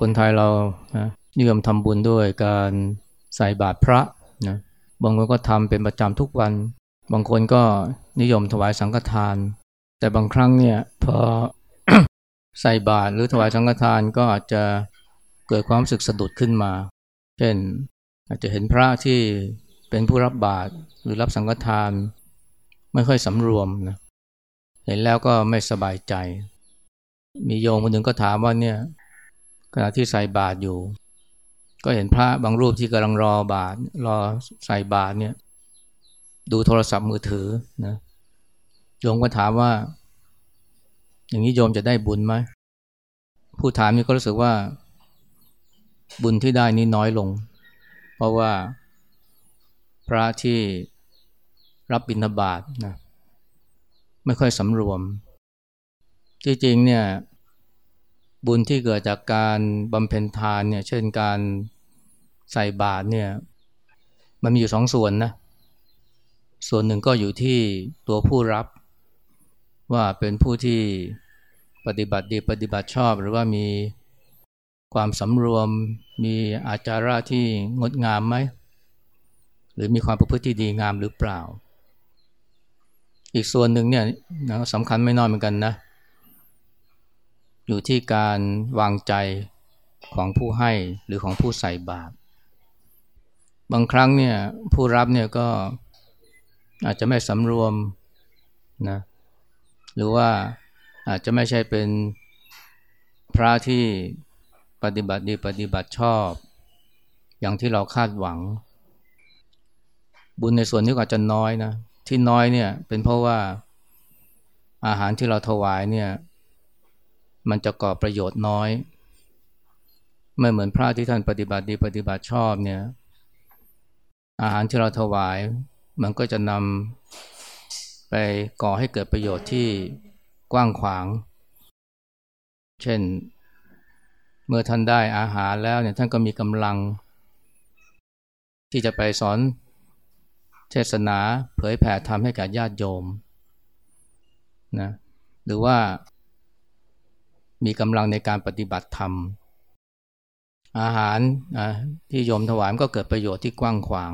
คนไทยเรานะนิยมทำบุญด้วยการใส่บาตรพระนะบางคนก็ทำเป็นประจำทุกวัน บางคนก็นิยมถวายสังฆทาน แต่บางครั้งเนี่ยพอใส่บาตรหรือถวายสังฆทานก็อาจจะเกิดความรู้สึกสะดุดขึ้นมา เช่นอาจจะเห็นพระที่เป็นผู้รับบาตรหรือรับสังฆทาน ไม่ค่อยสำรวมนะเห็นแล้วก็ไม่สบายใจ มีโยมคนหนึ่งก็ถามว่าเนี่ย ขณะที่ใส่บาตรอยู่ ก็เห็นพระบางรูปที่กำลังรอบาตรรอใส่บาตรเนี่ยดูโทรศัพท์มือถือนะโยมก็ถามว่า อย่างนี้โยมจะได้บุญไหมผู้ถามนี่ก็รู้สึกว่า บุญที่ได้นี้น้อยลง เพราะว่าพระที่รับบิณฑบาตนะไม่ค่อยสำรวม ที่จริงเนี่ย บุญที่เกิดจากการบำเพ็ญทานเนี่ยเช่นการใส่บาตรเนี่ยมันมีอยู่สองส่วนนะส่วนหนึ่งก็อยู่ที่ตัวผู้รับ ว่าเป็นผู้ที่ปฏิบัติดีปฏิบัติชอบ หรือว่ามีความสำรวม มีอาจาระที่งดงามไหมหรือมีความประพฤติที่ดีงามหรือเปล่า อีกส่วนหนึ่งเนี่ยสำคัญไม่น้อยเหมือนกันนะ อยู่ที่การวางใจของผู้ให้หรือของผู้ใส่บาตรบางครั้งเนี่ยผู้รับเนี่ยก็อาจจะไม่สำรวมนะหรือว่าอาจจะไม่ใช่เป็นพระที่ปฏิบัติดีปฏิบัติชอบ อย่างที่เราคาดหวัง บุญในส่วนนี้อาจจะน้อยนะที่น้อยเนี่ยเป็นเพราะว่าอาหารที่เราถวายเนี่ย มันจะก่อประโยชน์น้อยไม่เหมือนพระที่ท่านปฏิบัติดีปฏิบัติชอบเนี่ย อาหารที่เราถวาย มันก็จะนำไปก่อให้เกิดประโยชน์ที่กว้างขวาง เช่น เมื่อท่านได้อาหารแล้วเนี่ยท่านก็มีกำลัง ที่จะไปสอนเทศนาเผยแผ่ธรรมให้กับญาติโยมนะหรือว่า มีกำลังในการปฏิบัติธรรม อาหารที่โยมถวายก็เกิดประโยชน์ที่กว้างขวาง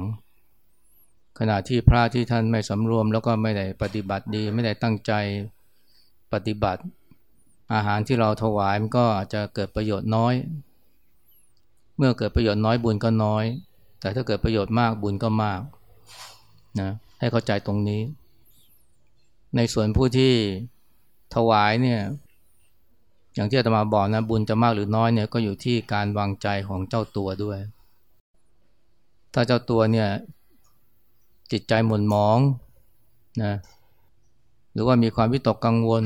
ขณะที่พระที่ท่านไม่สำรวมแล้วก็ไม่ได้ปฏิบัติดี ไม่ได้ตั้งใจปฏิบัติ อาหารที่เราถวายมันก็อาจจะเกิดประโยชน์น้อย เมื่อเกิดประโยชน์น้อยบุญก็น้อย แต่ถ้าเกิดประโยชน์มากบุญก็มากนะให้เข้าใจตรงนี้ ในส่วนผู้ที่ถวายเนี่ย อย่างที่อาตมาบอกนะบุญจะมากหรือน้อยเนี่ยก็อยู่ที่การวางใจของเจ้าตัวด้วย ถ้าเจ้าตัวเนี่ยจิตใจหม่นหมองนะหรือว่ามีความวิตกกังวล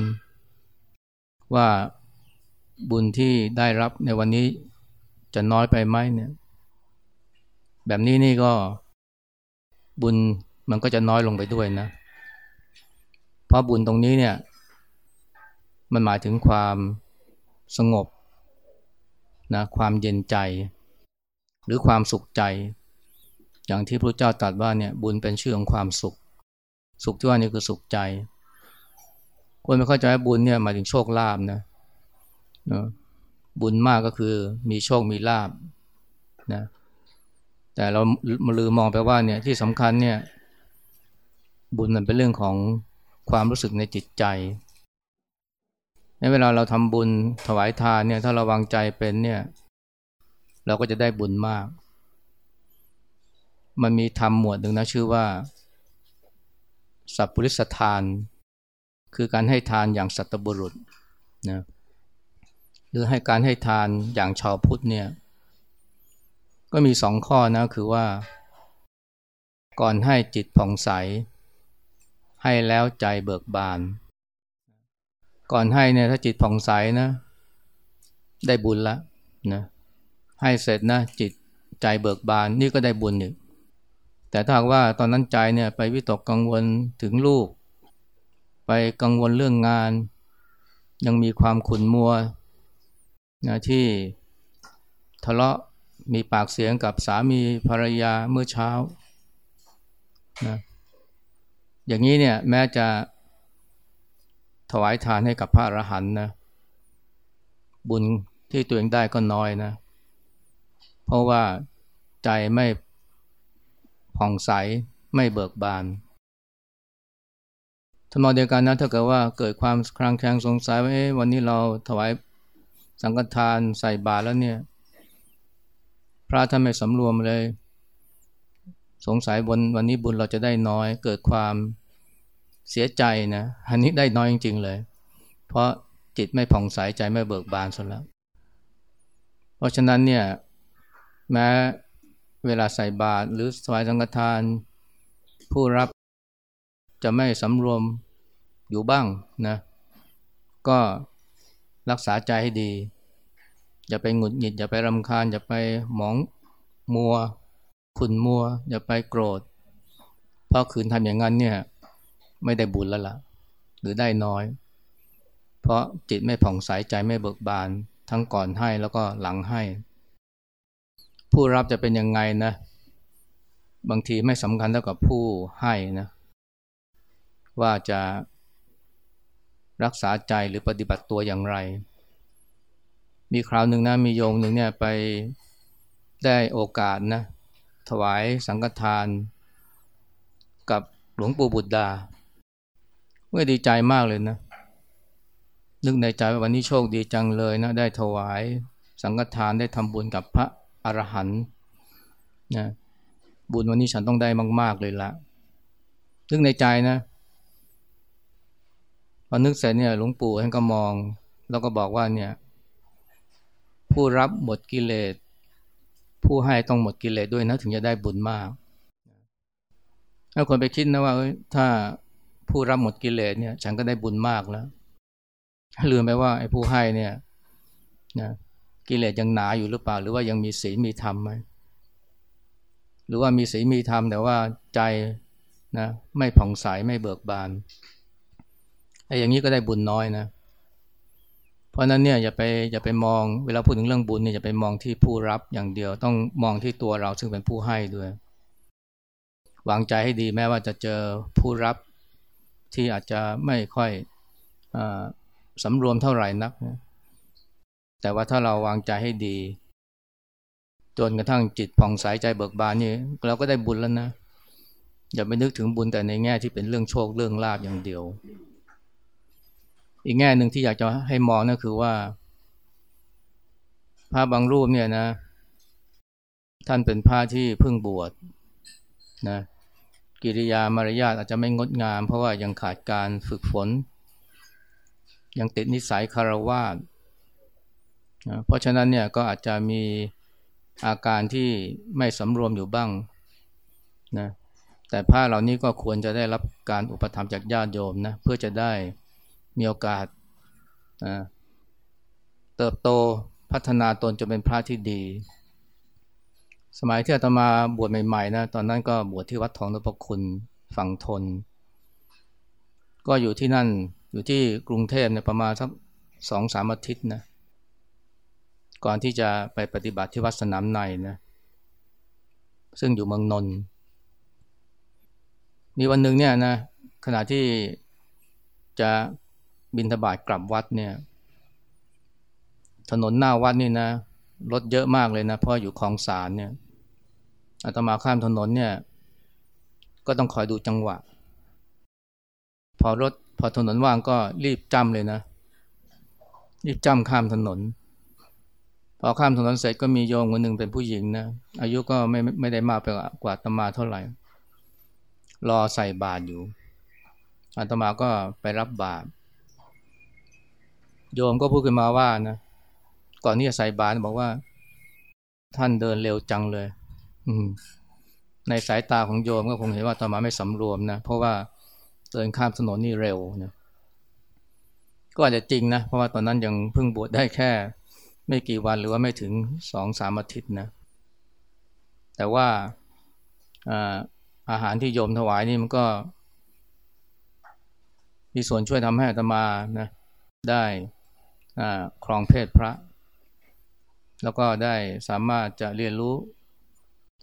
ว่าบุญที่ได้รับในวันนี้จะน้อยไปไหมเนี่ย แบบนี้นี่ก็บุญมันก็จะน้อยลงไปด้วยนะ เพราะบุญตรงนี้เนี่ย มันหมายถึงความ สงบนะความเย็นใจ หรือความสุขใจ อย่างที่พระเจ้าตรัสว่าเนี่ยบุญเป็นชื่อของความสุข สุขที่ว่านี่คือสุขใจ คนไม่เข้าใจว่าบุญเนี่ยหมายถึงโชคลาภนะนะบุญมากก็คือมีโชคมีลาบนะแต่เรามาลืมมองไปว่าเนี่ยที่สำคัญเนี่ยบุญมันเป็นเรื่องของความรู้สึกในจิตใจ เวลาเราทำบุญถวายทานเนี่ยถ้าเราวางใจเป็นเนี่ย เราก็จะได้บุญมาก มันมีธรรมหมวดหนึ่งนะชื่อว่า สัพพุริสทาน คือการให้ทานอย่างสัตบุรุษนะหรือให้การให้ทานอย่างชาวพุทธเนี่ย ก็มีสองข้อนะคือว่า ก่อนให้จิตผ่องใส ให้แล้วใจเบิกบาน ก่อนให้เนี่ยถ้าจิตผ่องใสนะ ได้บุญละนะให้เสร็จนะจิตใจเบิกบานนี่ก็ได้บุญอีกแต่ถ้าว่าตอนนั้นใจเนี่ยไปวิตกกังวลถึงลูก ไปกังวลเรื่องงาน ยังมีความขุ่นมัวนะที่ทะเลาะมีปากเสียงกับสามีภรรยาเมื่อเช้านะอย่างนี้เนี่ยแม้จะ ถวายทานให้กับพระอรหันต์นะบุญที่ตัวเองได้ก็น้อยนะ เพราะว่าใจไม่ผ่องใสไม่เบิกบานทำนองเดียวกันนะถ้าเกิดว่าเกิดความคลางแคลงสงสัยว่าวันนี้เราถวายสังฆทานใส่บาตรแล้วเนี่ย พระท่านไม่สำรวมเลย สงสัยวันวันนี้บุญเราจะได้น้อย เกิดความ เสียใจนะอันนี้ได้น้อยจริง ๆ เลย เพราะจิตไม่ผ่องใสใจไม่เบิกบานซะแล้ว เพราะฉะนั้นเนี่ยแม้เวลาใส่บาตรหรือถวายสังฆทาน ผู้รับจะไม่สำรวมอยู่บ้างนะก็รักษาใจให้ดี อย่าไปหงุดหงิด อย่าไปรำคาญ อย่าไปหมองมัว ขุนมัว อย่าไปโกรธ เพราะขืนทำอย่างนั้นเนี่ย ไม่ได้บุญแล้วล่ะ หรือได้น้อย เพราะจิตไม่ผ่องใสใจไม่เบิกบาน ทั้งก่อนให้แล้วก็หลังให้ ผู้รับจะเป็นยังไงนะ บางทีไม่สำคัญเท่ากับผู้ให้นะ ว่าจะรักษาใจหรือปฏิบัติตัวอย่างไร มีคราวหนึ่งนะมีโยมหนึ่งเนี่ยไปได้โอกาสนะ ถวายสังฆทาน กับหลวงปู่บุตรดา มื่อดีใจมากเลยนะ นึกในใจว่าวันนี้โชคดีจังเลยนะ ได้ถวายสังฆทานได้ทำบุญกับพระอรหันต์นะบุญวันนี้ฉันต้องได้มาก ๆ เลยละนึกในใจนะพอนึกเสร็จเนี่ยหลวงปู่ท่านก็มอง แล้วก็บอกว่าเนี่ย ผู้รับหมดกิเลส ผู้ให้ต้องหมดกิเลสด้วยนะ ถึงจะได้บุญมากถ้าคนไปคิดนะว่าถ้า ผู้รับหมดกิเลสเนี่ย ฉันก็ได้บุญมากแล้วลืมไปว่าไอ้ผู้ให้เนี่ยนะกิเลสยังหนาอยู่หรือเปล่า หรือว่ายังมีศีลมีธรรมไหมหรือว่ามีศีลมีธรรมแต่ว่าใจนะไม่ผ่องใสไม่เบิกบานไอ้อย่างนี้ก็ได้บุญน้อยนะ เพราะนั้นเนี่ยอย่าไปอย่าไปมองเวลาพูดถึงเรื่องบุญเนี่ยอย่าไปมองที่ผู้รับอย่างเดียว ต้องมองที่ตัวเราซึ่งเป็นผู้ให้ด้วย วางใจให้ดีแม้ว่าจะเจอผู้รับ ที่อาจจะไม่ค่อยอสำรวมเท่าไหร่นักนะแต่ว่าถ้าเราวางใจให้ดี จนกระทั่งจิตผ่องใสใจเบิกบานนี่เราก็ได้บุญแล้วนะอย่าไปนึกถึงบุญแต่ในแง่ที่เป็นเรื่องโชคเรื่องลาบอย่างเดียว อีกแง่หนึ่งที่อยากจะให้มองนั่นคือว่าพระบางรูปเนี่ยนะ ท่านเป็นพระที่เพิ่งบวชนะ กิริยามารยาทอาจจะไม่งดงาม เพราะว่ายังขาดการฝึกฝน ยังติดนิสัยคารวาสนะเพราะฉะนั้นเนี่ยก็อาจจะมีอาการที่ไม่สำรวมอยู่บ้างนะแต่พระเหล่านี้ก็ควรจะได้รับการอุปถัมภ์จากญาติโยมนะเพื่อจะได้มีโอกาสเติบโตพัฒนาตนจะเป็นพระที่ดี สมัยที่อาตมาบวชใหม่ๆนะตอนนั้นก็บวชที่วัดทองนพคุณฝั่งทน ก็อยู่ที่นั่นอยู่ที่กรุงเทพเนี่ยประมาณสักสองสามอาทิตย์นะก่อนที่จะไปปฏิบัติที่วัดสนามในนะซึ่งอยู่เมืองนนท์มีวันหนึ่งเนี่ยนะขณะที่จะบินทบาทกลับวัดเนี่ย ถนนหน้าวัดนี่นะรถเยอะมากเลยนะเพราะอยู่คลองสารเนี่ย อาตมาข้ามถนนเนี่ย ก็ต้องคอยดูจังหวะ พอรถพอถนนว่างก็รีบจำเลยนะ รีบจำข้ามถนน พอข้ามถนนเสร็จก็มีโยมคนหนึ่งเป็นผู้หญิงนะอายุก็ไม่ไม่ได้มากไปกว่าอาตมาเท่าไหร่ รอใส่บาตรอยู่อาตมาก็ไปรับบาตรโยมก็พูดขึ้นมาว่านะก่อนที่จะใส่บาตรบอกว่า ท่านเดินเร็วจังเลย ในสายตาของโยมก็คงเห็นว่าตมาไม่สำรวมนะ เพราะว่าเดินข้ามถนนนี่เร็วนะก็อาจจะจริงนะ เพราะว่าตอนนั้นยังเพิ่งบวชได้แค่ ไม่กี่วันหรือว่าไม่ถึงสองสามอาทิตย์นะ แต่ว่าอาหารที่โยมถวายนี่มันก็ มีส่วนช่วยทำให้อาตมานะได้ครองเพศพระ แล้วก็ได้สามารถจะเรียนรู้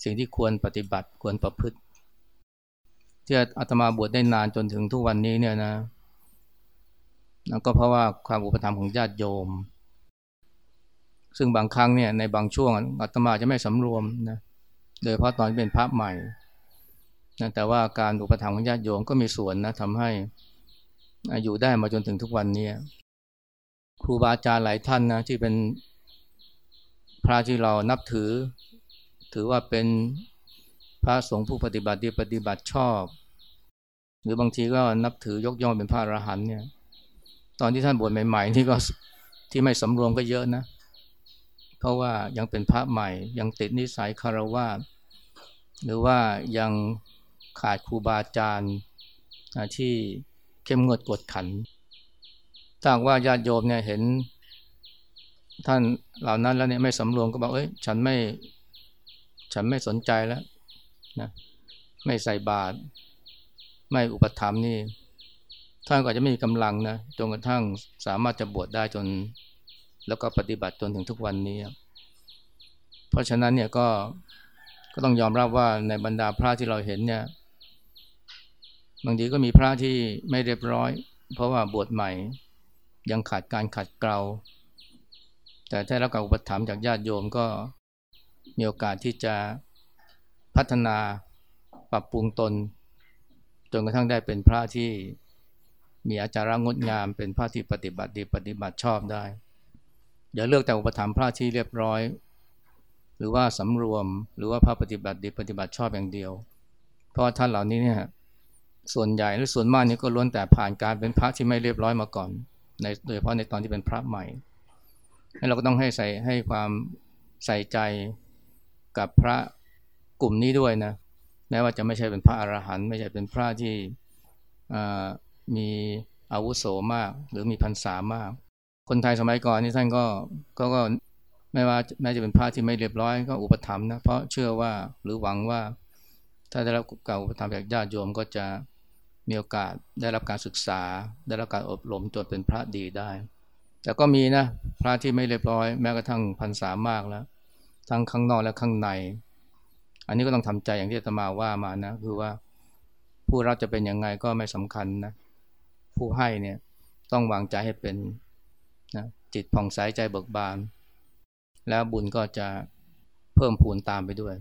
สิ่งที่ควรปฏิบัติควรประพฤติ ที่อาตมาบวชได้นานจนถึงทุกวันนี้เนี่ยนะก็เพราะว่าความอุปถัมภ์ของญาติโยม ซึ่งบางครั้งเนี่ยในบางช่วงอาตมาจะไม่สำรวมนะโดยเพราะตอนเป็นพระใหม่นะแต่ว่าการอุปถัมภ์ของญาติโยมก็มีส่วนนะทำให้อยู่ได้มาจนถึงทุกวันนี้ครูบาอาจารย์หลายท่านนะที่เป็นพระที่เรานับถือ ถือว่าเป็นพระสงฆ์ผู้ปฏิบัติดีปฏิบัติชอบ หรือบางทีก็นับถือยกย่องเป็นพระอรหันต์เนี่ย ตอนที่ท่านบวชใหม่ๆที่ก็ที่ไม่สำรวมก็เยอะนะ เพราะว่ายังเป็นพระใหม่ยังติดนิสัยคารวะหรือว่ายังขาดครูบาอาจารย์ที่เข้มงวดกดขันถ้าว่าญาติโยมเนี่ยเห็นท่านเหล่านั้นแล้วเนี่ยไม่สำรวมก็บอกเอ้ยฉันไม่ ฉันไม่สนใจแล้วนะไม่ใส่บาตรไม่อุปถัมภ์นี่ท่านก็จะไม่มีกำลังนะจนกระทั่งสามารถจะบวชได้จน แล้วก็ปฏิบัติจนถึงทุกวันนี้ เพราะฉะนั้นเนี่ยก็ก็ต้องยอมรับว่าในบรรดาพระที่เราเห็นเนี่ยบางทีก็มีพระที่ไม่เรียบร้อย เพราะว่าบวชใหม่ยังขาดการขัดเกลาแต่ถ้ารับการอุปถัมภ์จากญาติโยมก็ มีโอกาสที่จะพัฒนาปรับปรุงตน จนกระทั่งได้เป็นพระที่มีอาจารงดงามเป็นพระที่ปฏิบัติดีปฏิบัติชอบได้ อย่าเลือกแต่อุปถัมภ์พระที่เรียบร้อย หรือว่าสำรวมหรือว่าพระปฏิบัติดีปฏิบัติชอบอย่างเดียว เพราะท่านเหล่านี้เนี่ยส่วนใหญ่หรือส่วนมากนี่ก็ล้วนแต่ผ่านการเป็นพระที่ไม่เรียบร้อยมาก่อนในโดยเฉพาะในตอนที่เป็นพระใหม่ให้เราก็ต้องให้ใส่ให้ความใส่ใจ กับพระกลุ่มนี้ด้วยนะแม้ว่าจะไม่ใช่เป็นพระอรหันต์ไม่ใช่เป็นพระที่มีอาวุโสมาก หรือมีพรรษามาก คนไทยสมัยก่อนนี่ท่านก็ก็ก็ไม่ว่าแม้จะเป็นพระที่ไม่เรียบร้อยก็อุปถัมภ์นะเพราะเชื่อว่าหรือหวังว่า ถ้าได้รับการอุปถัมภ์จากญาติโยมก็จะมีโอกาสได้รับการศึกษา ได้รับการอบรมจนเป็นพระดีได้ แต่ก็มีนะพระที่ไม่เรียบร้อย แม้กระทั่งพรรษามากแล้ว ทั้งข้างนอกและข้างใน อันนี้ก็ต้องทำใจอย่างที่อาตมาว่ามานะ คือว่าผู้รับจะเป็นยังไงก็ไม่สำคัญนะ ผู้ให้เนี่ยต้องวางใจให้เป็นนะจิตผ่องใสใจเบิกบาน แล้วบุญก็จะเพิ่มพูนตามไปด้วย